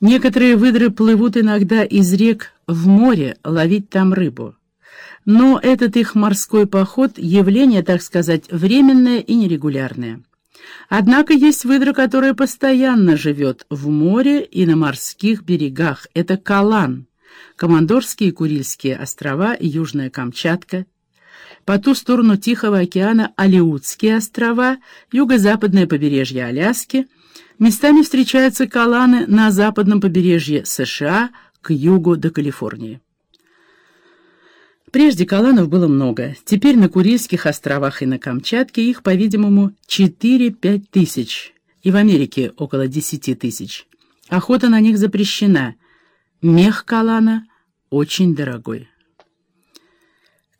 Некоторые выдры плывут иногда из рек в море ловить там рыбу. Но этот их морской поход — явление, так сказать, временное и нерегулярное. Однако есть выдра, которая постоянно живет в море и на морских берегах. Это Калан, Командорские и Курильские острова и Южная Камчатка. По ту сторону Тихого океана Алиутские острова, юго-западное побережье Аляски. Местами встречаются каланы на западном побережье США к югу до Калифорнии. Прежде каланов было много. Теперь на Курильских островах и на Камчатке их, по-видимому, 4-5 тысяч. И в Америке около 10 тысяч. Охота на них запрещена. Мех калана очень дорогой.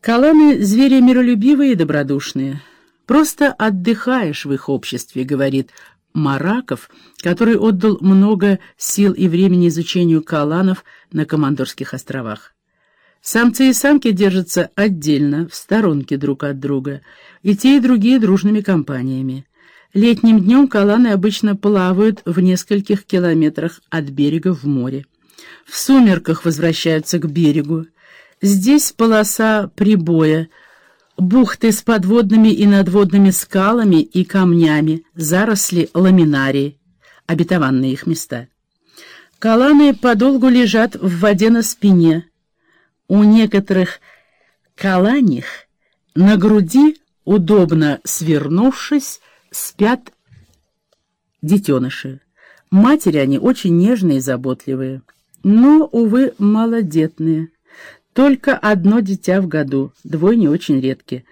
Каланы — звери миролюбивые и добродушные. Просто отдыхаешь в их обществе, говорит Мараков, который отдал много сил и времени изучению каланов на Командорских островах. Самцы и самки держатся отдельно, в сторонке друг от друга, и те, и другие дружными компаниями. Летним днем каланы обычно плавают в нескольких километрах от берега в море. В сумерках возвращаются к берегу. Здесь полоса прибоя, бухты с подводными и надводными скалами и камнями, заросли ламинарии, обетованные их места. Каланы подолгу лежат в воде на спине, у некоторых каланих на груди, удобно свернувшись, спят детеныши. Матери они очень нежные и заботливые, но, увы, малодетные. Только одно дитя в году, двое очень редки.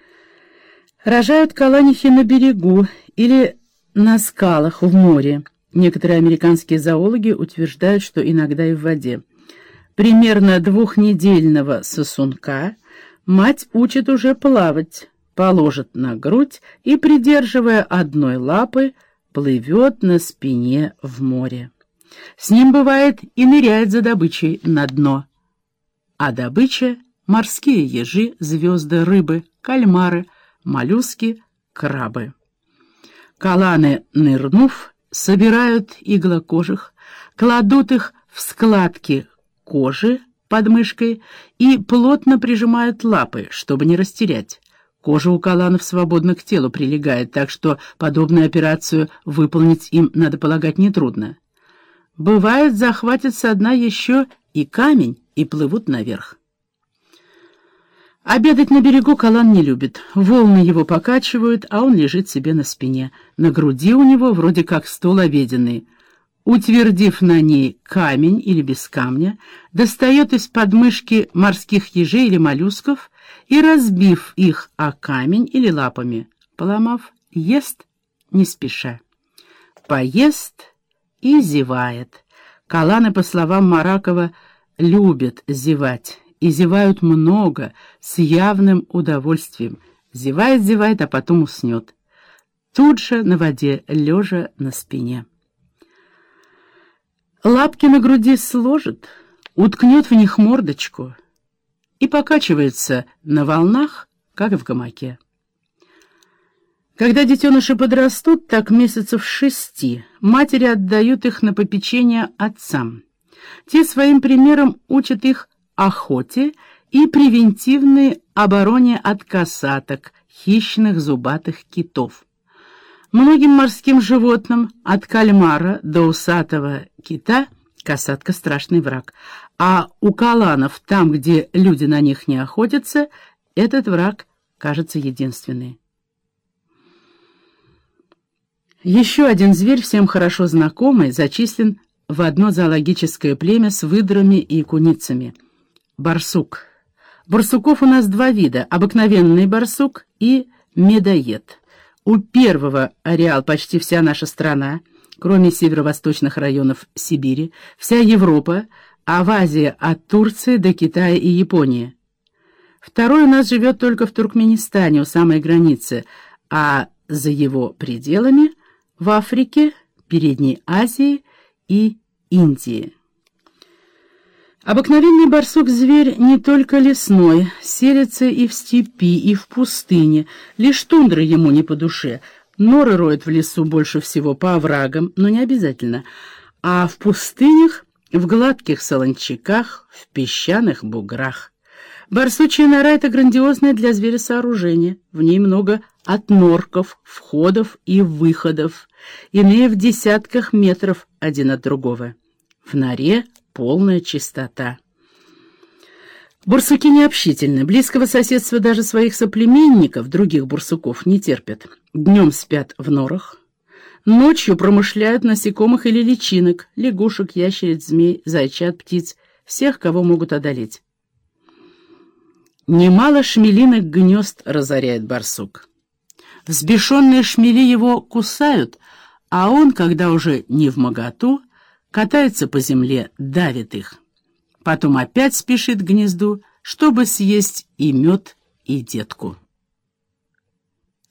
Рожают каланихи на берегу или на скалах в море. Некоторые американские зоологи утверждают, что иногда и в воде. Примерно двухнедельного сосунка мать учит уже плавать, положит на грудь и, придерживая одной лапы, плывет на спине в море. С ним бывает и ныряет за добычей на дно. А добыча — морские ежи, звезды, рыбы, кальмары, моллюски, крабы. Каланы, нырнув, собирают иглокожих, кладут их в складки кожи под мышкой и плотно прижимают лапы, чтобы не растерять. Кожа у каланов свободно к телу прилегает, так что подобную операцию выполнить им, надо полагать, нетрудно. Бывает, захватят со дна еще и камень и плывут наверх. Обедать на берегу Калан не любит. Волны его покачивают, а он лежит себе на спине. На груди у него вроде как стол обеденный утвердив на ней камень или без камня, достает из подмышки морских ежей или моллюсков и, разбив их о камень или лапами, поломав, ест не спеша. Поест и зевает. Каланы, по словам Маракова, любят зевать, и зевают много, с явным удовольствием. Зевает, зевает, а потом уснет. Тут же на воде, лежа на спине. Лапки на груди сложит, уткнет в них мордочку и покачивается на волнах, как в гамаке. Когда детеныши подрастут, так месяцев шести, матери отдают их на попечение отцам. Те своим примером учат их охоте и превентивной обороне от касаток, хищных зубатых китов. Многим морским животным, от кальмара до усатого кита, касатка — страшный враг. А у каланов, там, где люди на них не охотятся, этот враг кажется единственный. Еще один зверь, всем хорошо знакомый, зачислен в одно зоологическое племя с выдрами и куницами — барсук. Барсуков у нас два вида — обыкновенный барсук и медоед — у первого ареал почти вся наша страна, кроме северо-восточных районов Сибири, вся Европа, а в Азии от Турции до Китая и Японии. Второй у нас живет только в Туркменистане, у самой границы, а за его пределами — в Африке, Передней Азии и Индии. Обыкновенный барсук-зверь не только лесной, селится и в степи, и в пустыне, лишь тундра ему не по душе. Норы роют в лесу больше всего по оврагам, но не обязательно. А в пустынях в гладких солончаках, в песчаных буграх. Барсучья нора — это грандиозное для зверя сооружение. В ней много отнорков, входов и выходов, иные в десятках метров один от другого. В норе полная чистота. Бурсуки необщительны, близкого соседства даже своих соплеменников, других бурсуков, не терпят. Днем спят в норах, ночью промышляют насекомых или личинок, лягушек, ящериц, змей, зайчат, птиц, всех, кого могут одолеть. Немало шмелиных гнезд разоряет барсук. Взбешенные шмели его кусают, а он, когда уже не в моготу, катается по земле, давит их. Потом опять спешит к гнезду, чтобы съесть и мед, и детку.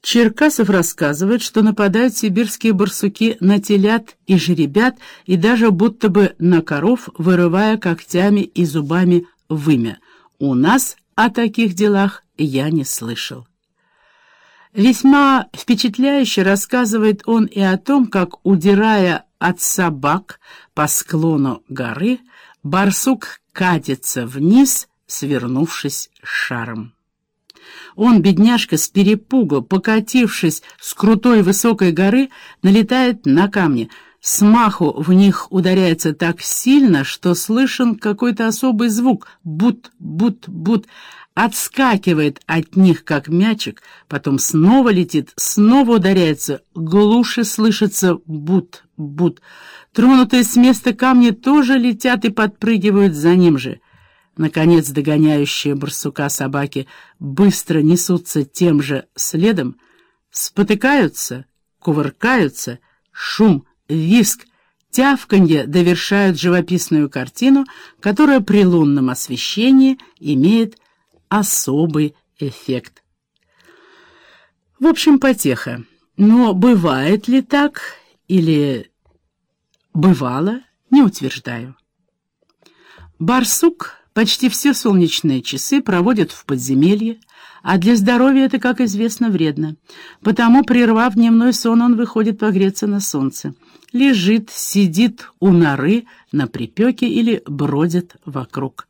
Черкасов рассказывает, что нападают сибирские барсуки на телят и жеребят и даже будто бы на коров, вырывая когтями и зубами вымя. У нас о таких делах я не слышал. Весьма впечатляюще рассказывает он и о том, как, удирая от собак по склону горы, барсук катится вниз, свернувшись шаром. Он, бедняжка, с перепугу, покатившись с крутой высокой горы, налетает на камни — Смаху в них ударяется так сильно, что слышен какой-то особый звук — бут-бут-бут, отскакивает от них, как мячик, потом снова летит, снова ударяется, глуше слышится бут-бут. Тронутые с места камни тоже летят и подпрыгивают за ним же. Наконец догоняющие барсука собаки быстро несутся тем же следом, спотыкаются, кувыркаются, шум — виск, тявканье довершают живописную картину, которая при лунном освещении имеет особый эффект. В общем, потеха. Но бывает ли так или бывало, не утверждаю. Барсук почти все солнечные часы проводит в подземелье, а для здоровья это, как известно, вредно. Потому, прервав дневной сон, он выходит погреться на солнце. Лежит, сидит у норы на припеке или бродит вокруг.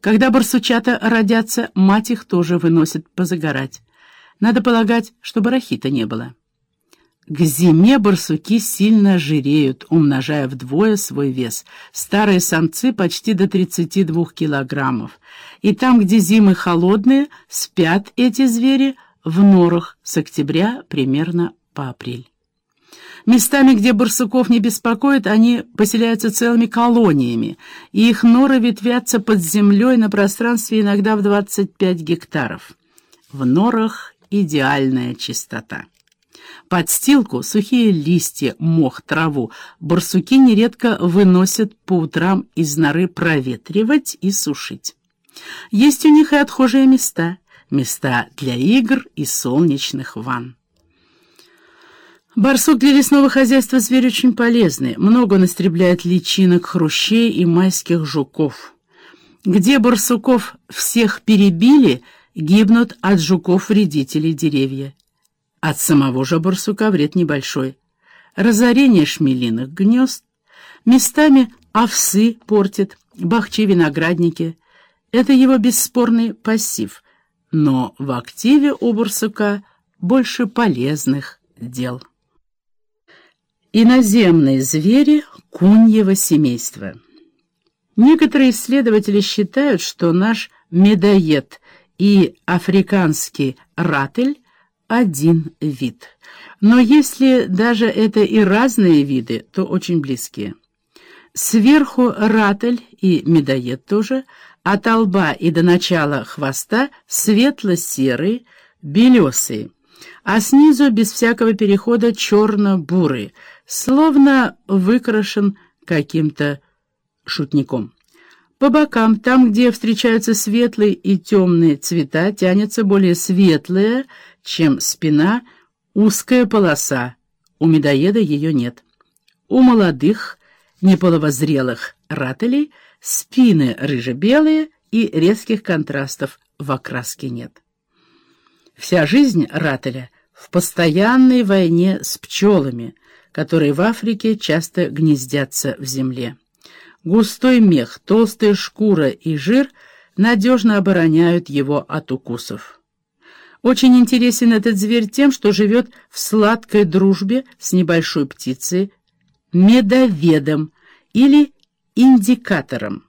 Когда барсучата родятся, мать их тоже выносит позагорать. Надо полагать, что барахита не было. К зиме барсуки сильно жиреют, умножая вдвое свой вес. Старые самцы почти до 32 килограммов. И там, где зимы холодные, спят эти звери в норах с октября примерно по апрель. Местами, где барсуков не беспокоит, они поселяются целыми колониями, и их норы ветвятся под землей на пространстве иногда в 25 гектаров. В норах идеальная чистота. Подстилку, сухие листья, мох, траву барсуки нередко выносят по утрам из норы проветривать и сушить. Есть у них и отхожие места, места для игр и солнечных ванн. Барсук для лесного хозяйства зверь очень полезный. Много он истребляет личинок, хрущей и майских жуков. Где барсуков всех перебили, гибнут от жуков-вредителей деревья. От самого же барсука вред небольшой. Разорение шмелиных гнезд, местами овсы портит, бахчи виноградники. Это его бесспорный пассив. Но в активе у барсука больше полезных дел. Иноземные звери куньего семейства. Некоторые исследователи считают, что наш медоед и африканский ратель один вид. Но если даже это и разные виды, то очень близкие. Сверху ратель и медоед тоже, от лба и до начала хвоста светло-серые, белесые, а снизу без всякого перехода черно-бурые, словно выкрашен каким-то шутником. По бокам, там, где встречаются светлые и темные цвета, тянется более светлая, чем спина, узкая полоса. У медоеда ее нет. У молодых, неполовозрелых рателей спины рыже-белые и резких контрастов в окраске нет. Вся жизнь рателя в постоянной войне с пчелами, которые в Африке часто гнездятся в земле. Густой мех, толстая шкура и жир надежно обороняют его от укусов. Очень интересен этот зверь тем, что живет в сладкой дружбе с небольшой птицей, медоведом или индикатором.